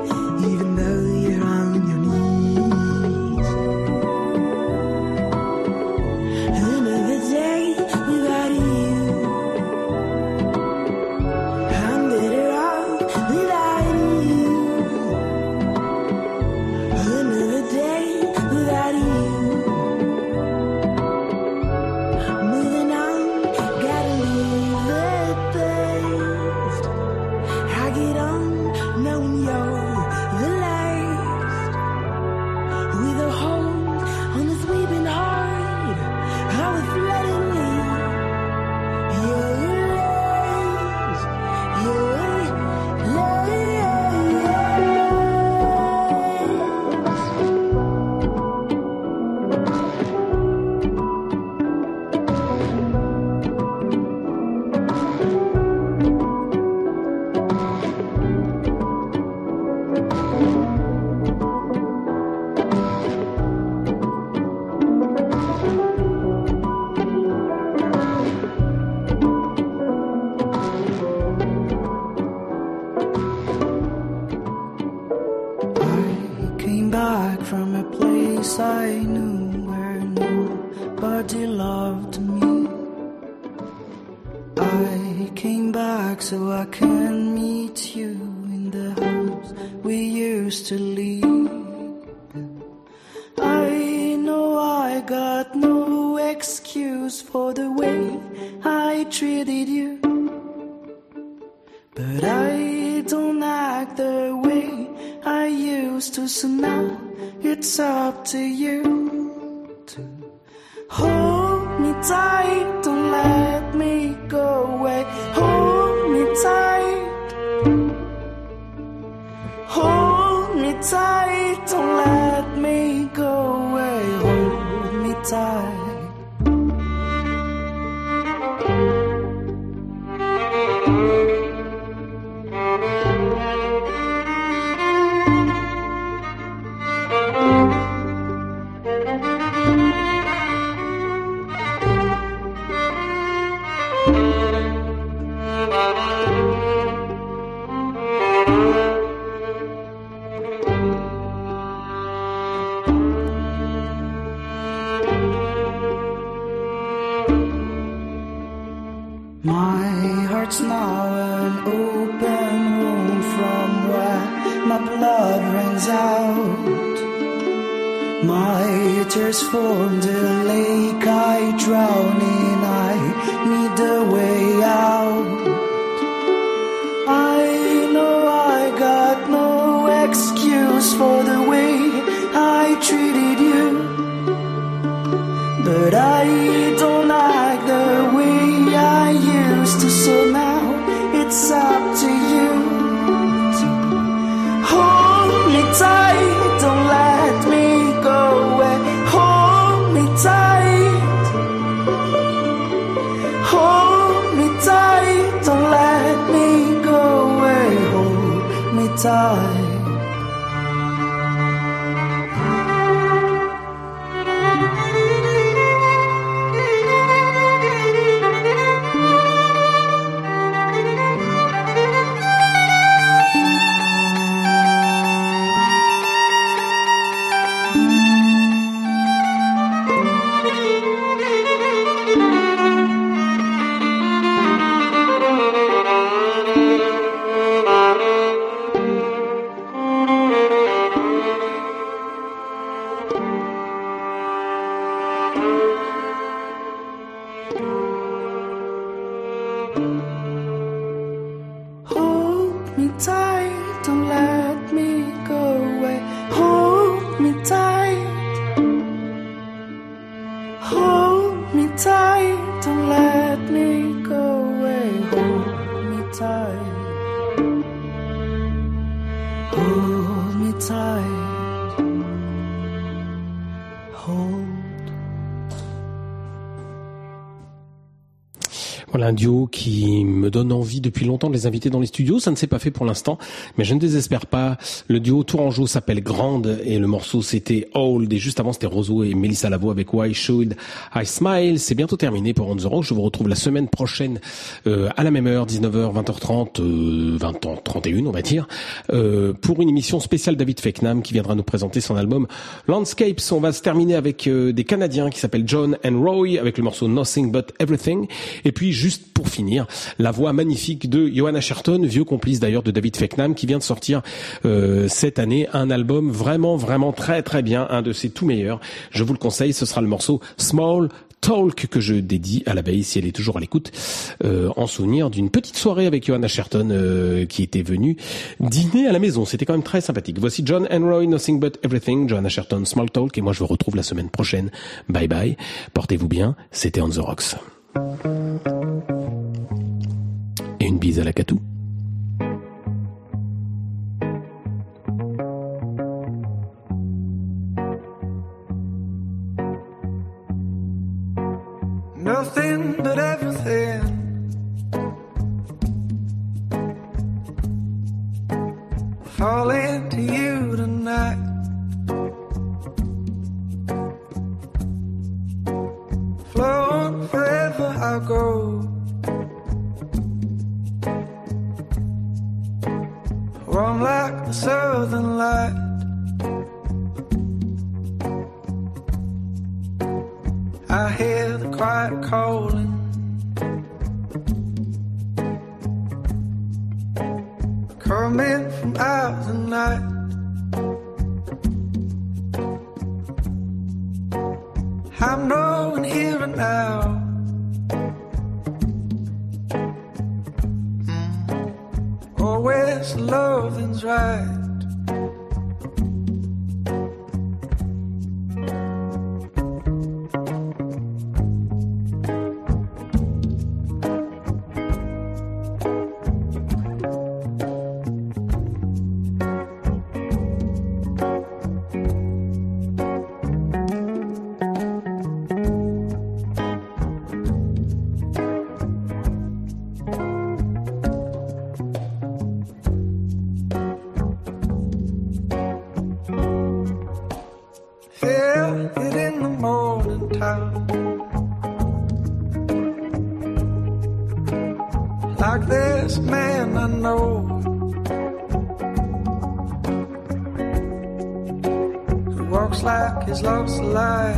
I treated you. But I don't act the way I used to, so now it's up to you to hold me tight, don't let me go away. Hold me tight, hold me tight, don't let formed 在。Voilà un duo qui me donne envie depuis longtemps de les inviter dans les studios. Ça ne s'est pas fait pour l'instant, mais je ne désespère pas. Le duo Tourangeau s'appelle Grande et le morceau c'était Old et juste avant c'était Roseau et Mélissa Lavo avec Why Should I Smile. C'est bientôt terminé pour On The Rock. Je vous retrouve la semaine prochaine euh, à la même heure, 19h, 20h30, euh, 20h31 on va dire, euh, pour une émission spéciale David Feknam qui viendra nous présenter son album Landscapes. On va se terminer avec euh, des Canadiens qui s'appellent John and Roy avec le morceau Nothing But Everything. Et puis juste pour finir, la voix magnifique de Johanna Sherton, vieux complice d'ailleurs de David Feknam, qui vient de sortir euh, cette année un album vraiment vraiment très très bien, un de ses tout meilleurs. Je vous le conseille, ce sera le morceau Small Talk que je dédie à l'abeille si elle est toujours à l'écoute, euh, en souvenir d'une petite soirée avec Johanna Sherton euh, qui était venue dîner à la maison. C'était quand même très sympathique. Voici John Enroy, Nothing But Everything, Johanna Sherton, Small Talk, et moi je vous retrouve la semaine prochaine. Bye bye, portez-vous bien, c'était On The Rocks. Et une bise à la catou. Nothing but everything. Falling to you I'll go. Warm like the southern light. I hear the quiet calling. Coming from out the night. I'm knowing here and now. Loving's right. Walks like his love's alive.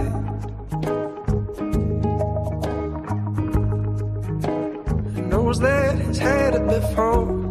Who knows that he's had it before.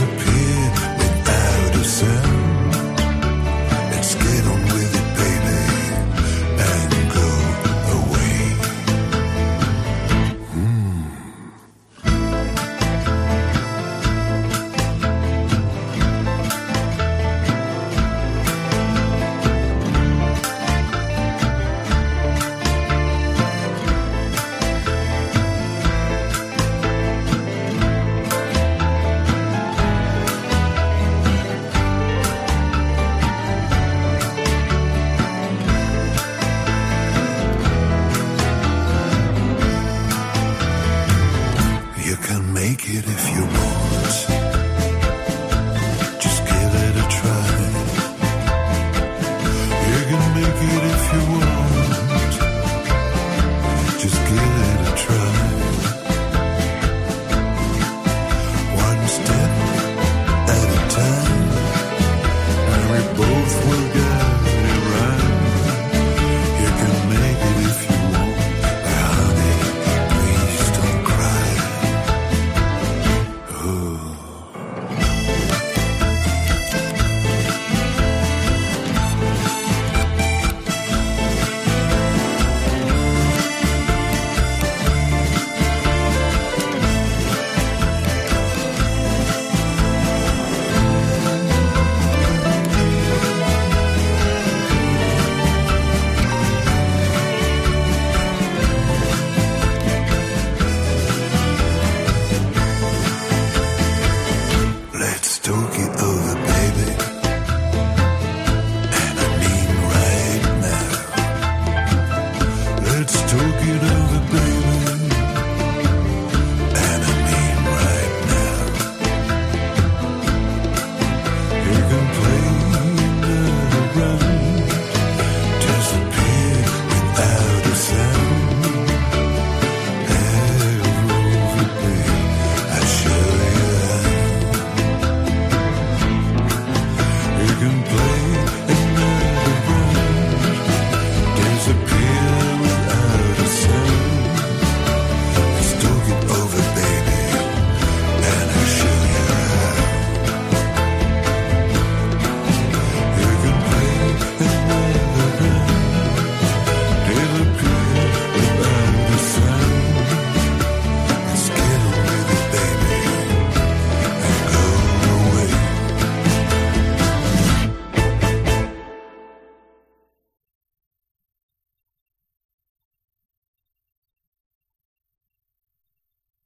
Disappear